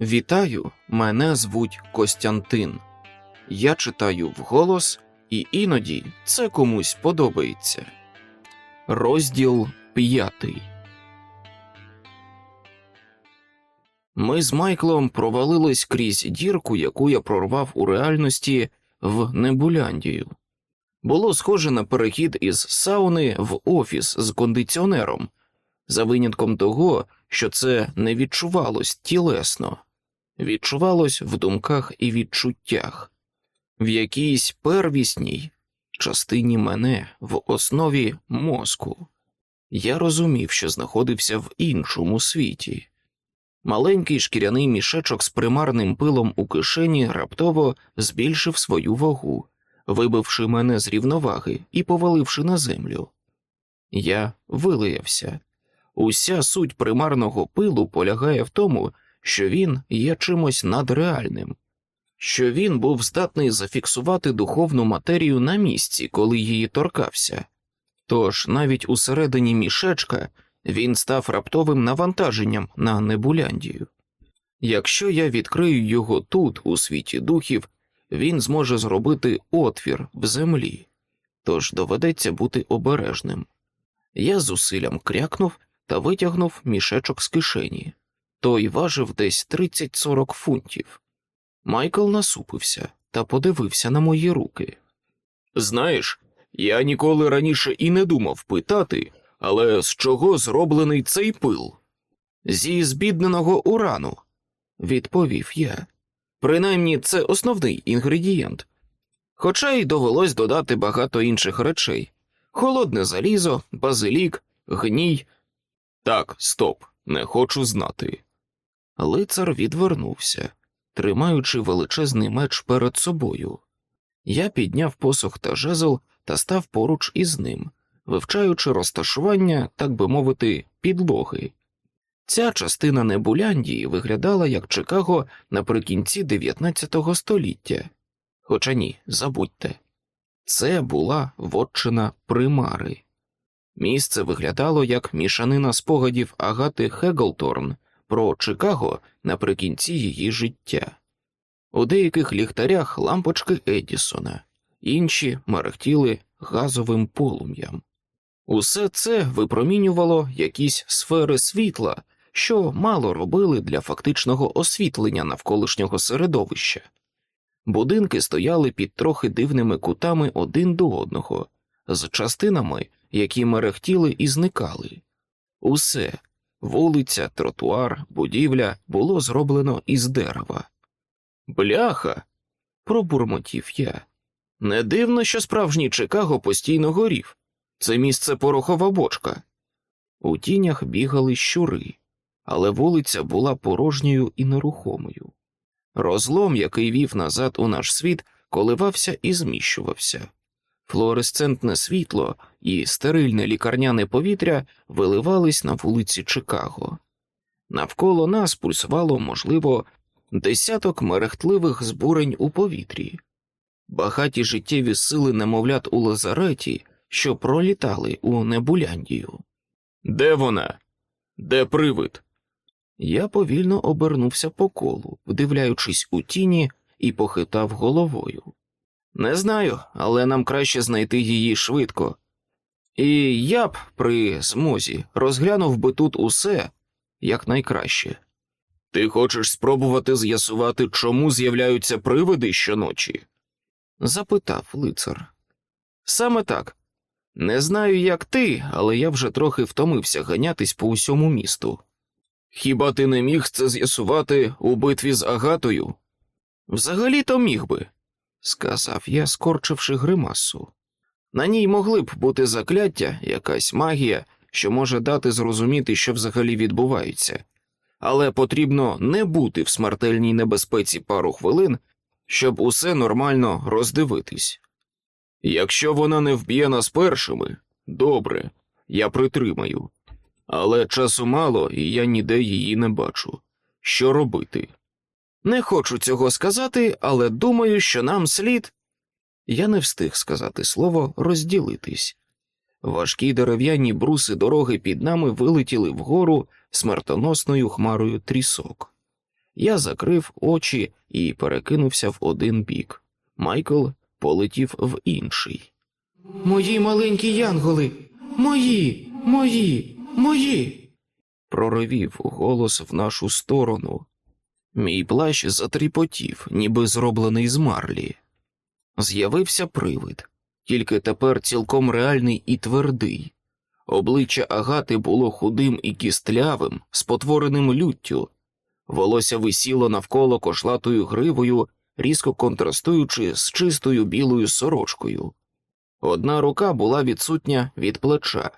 Вітаю, мене звуть Костянтин. Я читаю вголос, і іноді це комусь подобається. Розділ п'ятий. Ми з Майклом провалились крізь дірку, яку я прорвав у реальності в Небуляндію. Було схоже на перехід із сауни в офіс з кондиціонером, за винятком того, що це не відчувалось тілесно, відчувалось в думках і відчуттях, в якійсь первісній частині мене в основі мозку. Я розумів, що знаходився в іншому світі. Маленький шкіряний мішечок з примарним пилом у кишені раптово збільшив свою вагу, вибивши мене з рівноваги і поваливши на землю. Я вилаявся. Уся суть примарного пилу полягає в тому, що він є чимось надреальним, що він був здатний зафіксувати духовну матерію на місці, коли її торкався. Тож навіть усередині мішечка він став раптовим навантаженням на Небуляндію. Якщо я відкрию його тут, у світі духів, він зможе зробити отвір в землі, тож доведеться бути обережним. Я з усиллям крякнув та витягнув мішечок з кишені. Той важив десь 30-40 фунтів. Майкл насупився та подивився на мої руки. Знаєш, я ніколи раніше і не думав питати, але з чого зроблений цей пил? Зі збідненого урану, відповів я. Принаймні, це основний інгредієнт. Хоча й довелось додати багато інших речей холодне залізо, базилік, гній. Так, стоп, не хочу знати. Лицар відвернувся, тримаючи величезний меч перед собою. Я підняв посох та жезл та став поруч із ним, вивчаючи розташування, так би мовити, підлоги. Ця частина Небуляндії виглядала як Чикаго наприкінці 19 століття. Хоча ні, забудьте, це була вотчина примари. Місце виглядало як мішанина спогадів Агати Хеглторн про Чикаго наприкінці її життя. У деяких ліхтарях лампочки Едісона, інші мерехтіли газовим полум'ям. Усе це випромінювало якісь сфери світла, що мало робили для фактичного освітлення навколишнього середовища. Будинки стояли під трохи дивними кутами один до одного, з частинами, які мерехтіли і зникали. Усе вулиця, тротуар, будівля було зроблено із дерева. Бляха. пробурмотів я. Не дивно, що справжній Чикаго постійно горів. Це місце порохова бочка. У тінях бігали щури, але вулиця була порожньою і нерухомою. Розлом, який вів назад у наш світ, коливався і зміщувався. Флуоресцентне світло і стерильне лікарняне повітря виливались на вулиці Чикаго. Навколо нас пульсувало, можливо, десяток мерехтливих збурень у повітрі, багаті життєві сили немовлят у лазареті, що пролітали у Небуляндію. Де вона? Де привид? Я повільно обернувся по колу, вдивляючись у тіні, і похитав головою. Не знаю, але нам краще знайти її швидко. І я б при змозі розглянув би тут усе якнайкраще. Ти хочеш спробувати з'ясувати, чому з'являються привиди щоночі? запитав лицар. Саме так. Не знаю, як ти, але я вже трохи втомився ганятись по усьому місту. Хіба ти не міг це з'ясувати у битві з агатою? Взагалі то міг би, сказав я, скорчивши гримасу. На ній могли б бути закляття, якась магія, що може дати зрозуміти, що взагалі відбувається, але потрібно не бути в смертельній небезпеці пару хвилин, щоб усе нормально роздивитись. Якщо вона не вб'є нас першими, добре, я притримаю, але часу мало, і я ніде її не бачу. Що робити? Не хочу цього сказати, але думаю, що нам слід. Я не встиг сказати слово розділитись. Важкі дерев'яні бруси дороги під нами вилетіли вгору смертоносною хмарою трісок. Я закрив очі і перекинувся в один бік. Майкл полетів в інший. Мої маленькі янголи, мої, мої, мої. проривів голос в нашу сторону. Мій плащ затріпотів, ніби зроблений з марлі. З'явився привид, тільки тепер цілком реальний і твердий. Обличчя агати було худим і кістлявим, спотвореним люттю, волосся висіло навколо кошлатою гривою, різко контрастуючи з чистою білою сорочкою. Одна рука була відсутня від плеча,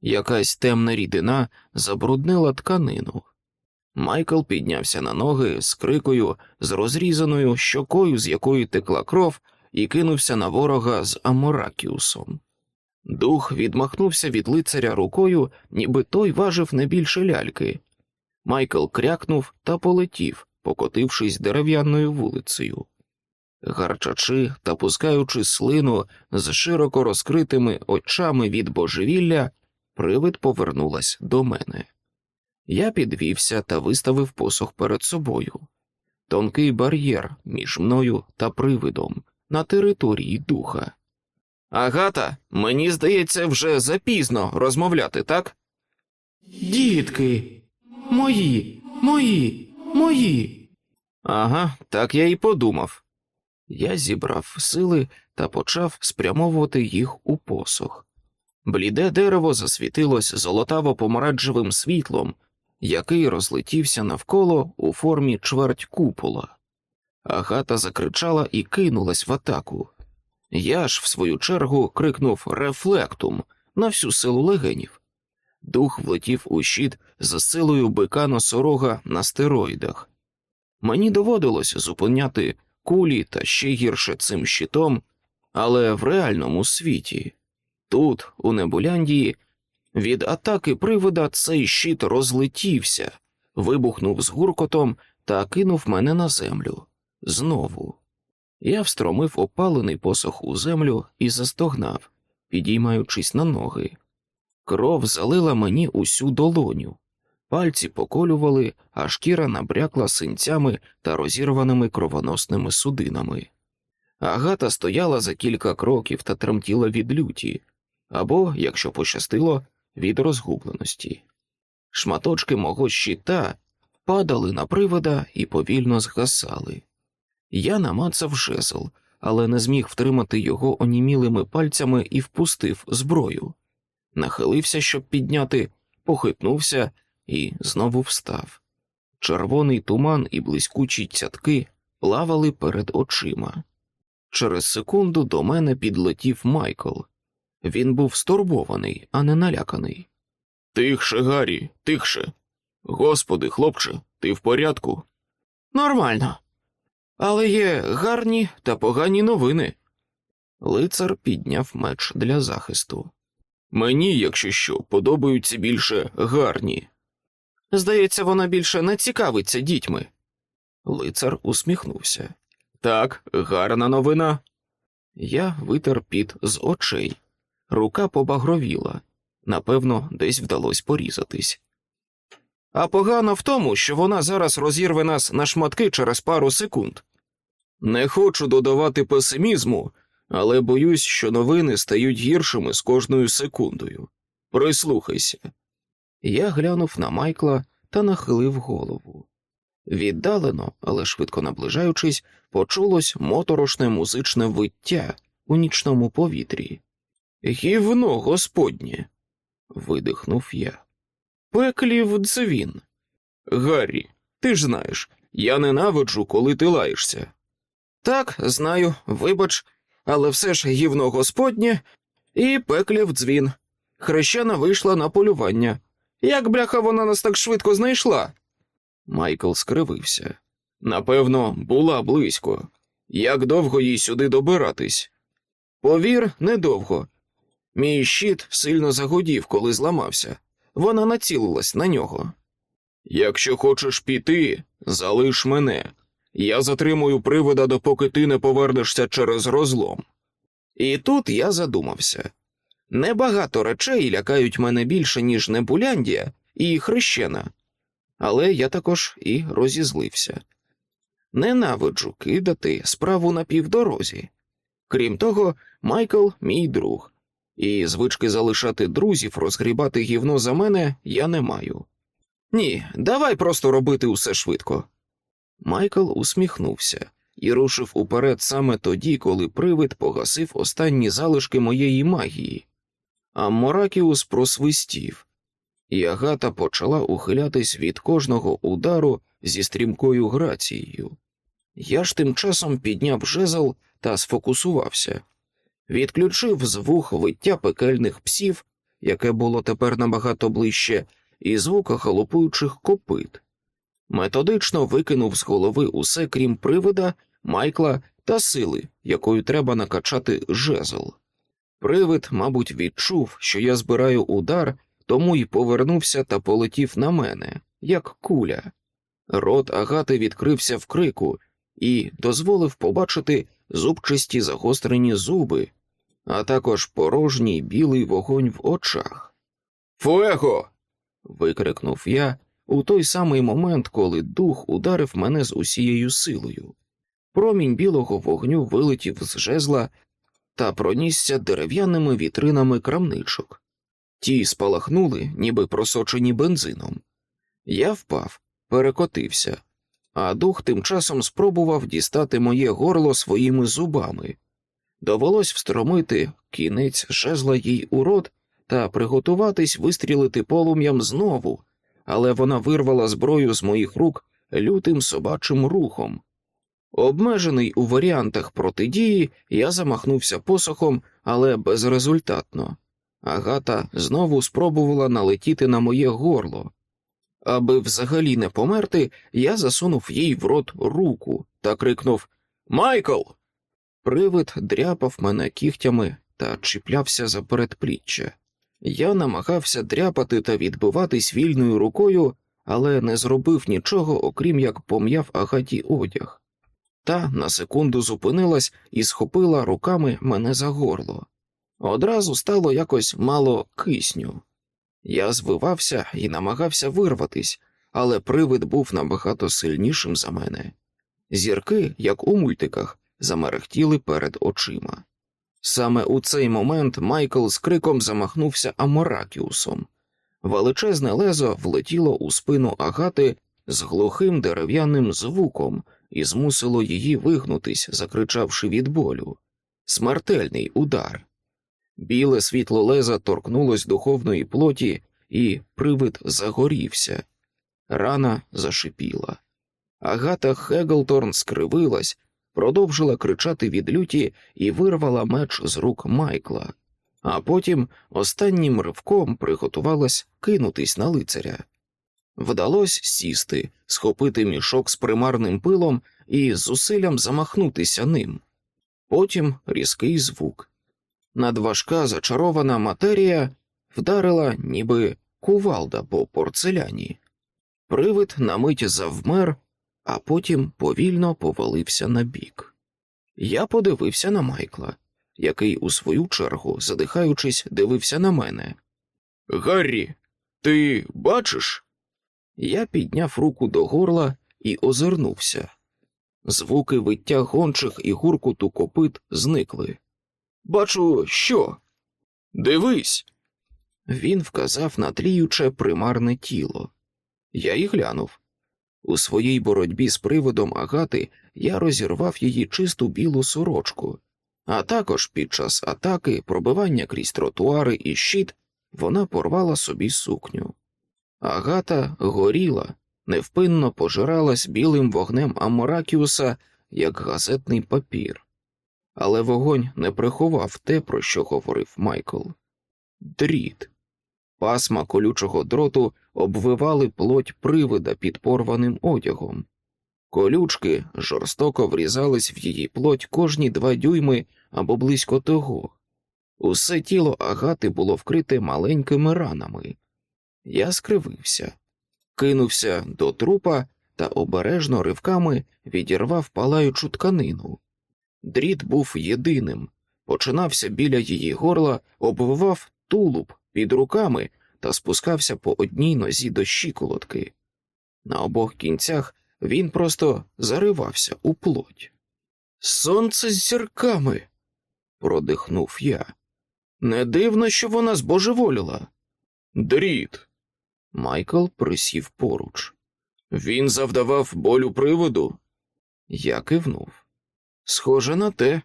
якась темна рідина забруднила тканину. Майкл піднявся на ноги з крикою, з розрізаною щокою, з якої текла кров, і кинувся на ворога з Аморакіусом. Дух відмахнувся від лицаря рукою, ніби той важив не більше ляльки. Майкл крякнув та полетів, покотившись дерев'яною вулицею. Гарчачи та пускаючи слину з широко розкритими очами від божевілля, привид повернулась до мене. Я підвівся та виставив посох перед собою. Тонкий бар'єр між мною та привидом на території духа. Агата, мені здається, вже запізно розмовляти, так? Дітки, мої, мої, мої. Ага, так я і подумав. Я зібрав сили та почав спрямовувати їх у посох. Бліде дерево засвітилось золотаво помаранчевим світлом, який розлетівся навколо у формі чверть купола. Агата закричала і кинулась в атаку. Я ж, в свою чергу, крикнув рефлектум на всю силу легенів. Дух влетів у щит за силою бика носорога на стероїдах. Мені доводилось зупиняти кулі та ще гірше цим щитом, але в реальному світі. Тут, у Небуляндії, від атаки привида цей щит розлетівся, вибухнув з гуркотом та кинув мене на землю. Знову. Я встромив опалений посох у землю і застогнав, підіймаючись на ноги. Кров залила мені усю долоню, пальці поколювали, а шкіра набрякла синцями та розірваними кровоносними судинами. Агата стояла за кілька кроків та тремтіла від люті, або, якщо пощастило, від розгубленості. Шматочки мого щита падали на привода і повільно згасали. Я намацав жезл, але не зміг втримати його онімілими пальцями і впустив зброю. Нахилився, щоб підняти, похитнувся і знову встав. Червоний туман і блискучі цятки плавали перед очима. Через секунду до мене підлетів Майкл. Він був стурбований, а не наляканий. Тихше, Гаррі, тихше. Господи, хлопче, ти в порядку? Нормально. Але є гарні та погані новини. Лицар підняв меч для захисту. Мені, якщо що, подобаються більше гарні. Здається, вона більше не цікавиться дітьми. Лицар усміхнувся. Так, гарна новина. Я витер піт з очей. Рука побагровіла. Напевно, десь вдалося порізатись. А погано в тому, що вона зараз розірве нас на шматки через пару секунд. Не хочу додавати песимізму, але боюсь, що новини стають гіршими з кожною секундою. Прислухайся. Я глянув на Майкла та нахилив голову. Віддалено, але швидко наближаючись, почулось моторошне музичне виття у нічному повітрі. Гівно господнє. видихнув я. Пеклів дзвін. Гаррі, ти ж знаєш, я ненавиджу, коли ти лаєшся. Так, знаю, вибач, але все ж гівно господнє і пеклів дзвін. Хрещена вийшла на полювання. Як бляха вона нас так швидко знайшла? Майкл скривився. Напевно, була близько. Як довго їй сюди добиратись? Повір, недовго. Мій щит сильно загудів, коли зламався. Вона націлилась на нього. Якщо хочеш піти, залиш мене. Я затримую привода, допоки ти не повернешся через розлом. І тут я задумався небагато речей лякають мене більше, ніж Небуляндія і хрещена. Але я також і розізлився. Ненавиджу кидати справу на півдорозі. Крім того, Майкл мій друг, і звички залишати друзів, розгрібати гівно за мене я не маю. Ні, давай просто робити усе швидко. Майкл усміхнувся і рушив уперед саме тоді, коли привид погасив останні залишки моєї магії, а Моракіус просвистів, і Агата почала ухилятись від кожного удару зі стрімкою грацією. Я ж тим часом підняв жезл та сфокусувався, відключив з вух виття пекельних псів, яке було тепер набагато ближче, і звука галопуючих копит. Методично викинув з голови усе крім привида, майкла та сили, якою треба накачати жезл. Привид, мабуть, відчув, що я збираю удар, тому й повернувся та полетів на мене, як куля. Рот агати відкрився в крику і дозволив побачити зубчасті загострені зуби, а також порожній білий вогонь в очах. Фуего. викрикнув я у той самий момент, коли дух ударив мене з усією силою. Промінь білого вогню вилетів з жезла та пронісся дерев'яними вітринами крамничок. Ті спалахнули, ніби просочені бензином. Я впав, перекотився, а дух тим часом спробував дістати моє горло своїми зубами. Довелось встромити кінець жезла їй у рот та приготуватись вистрілити полум'ям знову, але вона вирвала зброю з моїх рук лютим собачим рухом. Обмежений у варіантах протидії, я замахнувся посохом, але безрезультатно. Агата знову спробувала налетіти на моє горло. Аби взагалі не померти, я засунув їй в рот руку та крикнув Майкл. Привид дряпав мене кігтями та чіплявся за передпліччя. Я намагався дряпати та відбиватись вільною рукою, але не зробив нічого, окрім як пом'яв агаті одяг. Та на секунду зупинилась і схопила руками мене за горло. Одразу стало якось мало кисню. Я звивався і намагався вирватись, але привид був набагато сильнішим за мене. Зірки, як у мультиках, замерехтіли перед очима. Саме у цей момент Майкл з криком замахнувся Аморакіусом. Величезне лезо влетіло у спину агати з глухим дерев'яним звуком і змусило її вигнутись, закричавши від болю. Смертельний удар. Біле світло леза торкнулось духовної плоті, і привид загорівся. Рана зашипіла. Агата Хеглторн скривилась, продовжила кричати від люті і вирвала меч з рук Майкла, а потім останнім ривком приготувалась кинутись на лицаря. Вдалося сісти, схопити мішок з примарним пилом і з зусиллям замахнутися ним. Потім різкий звук. Надважка зачарована матерія вдарила, ніби кувалда по порцеляні. Привид на мить завмер, а потім повільно повалився на бік. Я подивився на Майкла, який, у свою чергу, задихаючись, дивився на мене. Гаррі, ти бачиш? Я підняв руку до горла і озирнувся. Звуки виття гончих і гуркуту копит зникли. Бачу, що? Дивись. Він вказав на тліюче примарне тіло. Я й глянув. У своїй боротьбі з приводом агати я розірвав її чисту білу сорочку, а також під час атаки, пробивання крізь тротуари і щит, вона порвала собі сукню. Агата горіла, невпинно пожиралась білим вогнем Аморакіуса, як газетний папір, але вогонь не приховав те, про що говорив Майкл. Дріт. Пасма колючого дроту обвивали плоть привида під порваним одягом. Колючки жорстоко врізались в її плоть кожні два дюйми або близько того. Усе тіло агати було вкрите маленькими ранами. Я скривився, кинувся до трупа та обережно ривками відірвав палаючу тканину. Дріт був єдиним, починався біля її горла, обвивав тулуб під руками та спускався по одній нозі до щиколотки. На обох кінцях він просто заривався у плоть. Сонце з зірками, продихнув я. Не дивно, що вона збожеволіла. Дріт. Майкл присів поруч. Він завдавав болю приводу. Я кивнув. Схоже на те.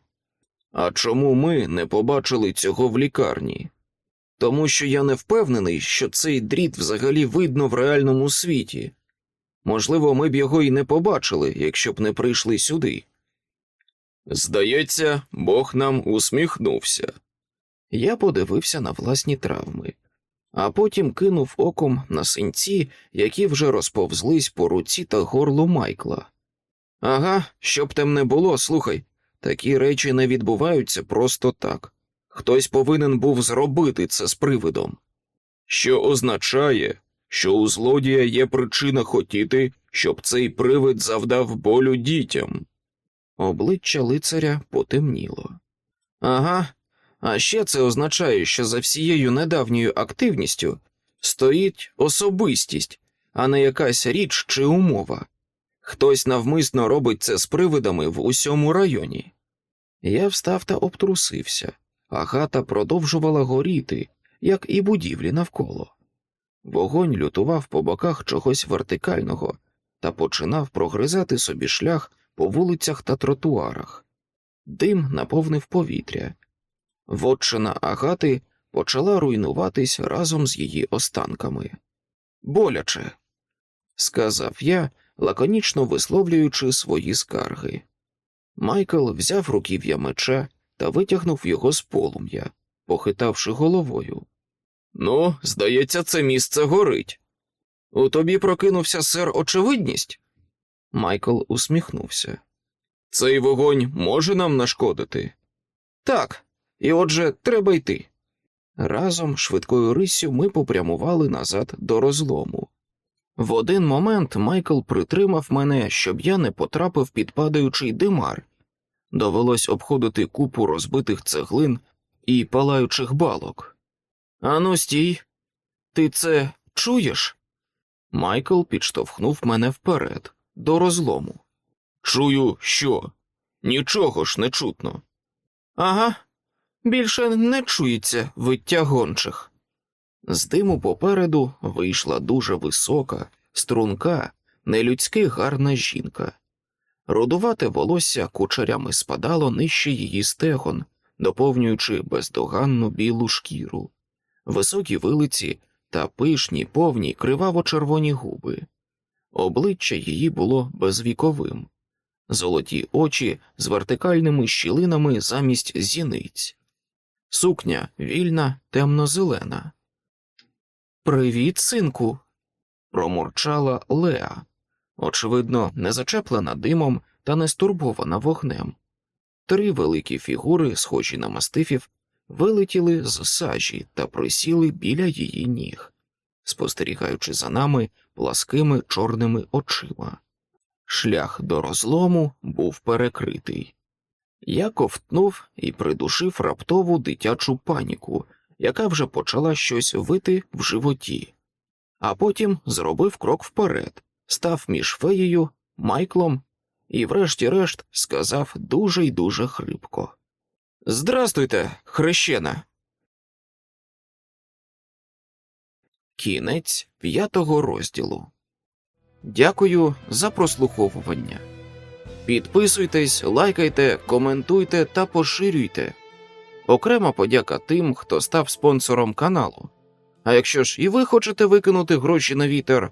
А чому ми не побачили цього в лікарні? Тому що я не впевнений, що цей дріт взагалі видно в реальному світі. Можливо, ми б його і не побачили, якщо б не прийшли сюди. Здається, Бог нам усміхнувся. Я подивився на власні травми, а потім кинув оком на синці, які вже розповзлись по руці та горлу Майкла. Ага, щоб там не було, слухай, такі речі не відбуваються просто так. Хтось повинен був зробити це з привидом. Що означає, що у злодія є причина хотіти, щоб цей привид завдав болю дітям. Обличчя лицаря потемніло. Ага, а ще це означає, що за всією недавньою активністю стоїть особистість, а не якась річ чи умова. Хтось навмисно робить це з привидами в усьому районі. Я встав та обтрусився, а хата продовжувала горіти, як і будівлі навколо. Вогонь лютував по боках чогось вертикального та починав прогризати собі шлях по вулицях та тротуарах. Дим наповнив повітря. Вотчина агати почала руйнуватись разом з її останками. Боляче, сказав я, лаконічно висловлюючи свої скарги. Майкл взяв руків'я меча та витягнув його з полум'я, похитавши головою. Ну, здається, це місце горить. У тобі прокинувся сер очевидність? Майкл усміхнувся. Цей вогонь може нам нашкодити? Так, і отже, треба йти. Разом швидкою риссю ми попрямували назад до розлому. В один момент Майкл притримав мене, щоб я не потрапив під падаючий димар. Довелось обходити купу розбитих цеглин і палаючих балок. Ану, стій, ти це чуєш? Майкл підштовхнув мене вперед, до розлому. Чую, що? Нічого ж не чутно. Ага, більше не чується виття гончих. З диму попереду вийшла дуже висока, струнка, нелюдськи гарна жінка. Рудувате волосся кучерями спадало нижче її стегон, доповнюючи бездоганну білу шкіру, високі вилиці та пишні, повні, криваво-червоні губи. Обличчя її було безвіковим, золоті очі з вертикальними щілинами замість зіниць, сукня вільна, темно-зелена. Привіт, синку, промурчала Леа, очевидно, не зачеплена димом та не стурбована вогнем. Три великі фігури, схожі на мастифів, вилетіли з сажі та присіли біля її ніг, спостерігаючи за нами пласкими чорними очима. Шлях до розлому був перекритий. Я ковтнув і придушив раптову дитячу паніку, яка вже почала щось вити в животі, а потім зробив крок вперед, став між феєю, Майклом і, врешті-решт, сказав дуже й дуже хрипко. Здрастуйте, хрещена. Кінець п'ятого розділу. Дякую за прослуховування. Підписуйтесь, лайкайте, коментуйте та поширюйте. Окрема подяка тим, хто став спонсором каналу. А якщо ж і ви хочете викинути гроші на вітер,